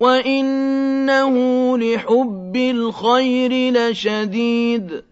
وَإِنَّهُ لِحُبِّ الْخَيْرِ لَشَدِيدٌ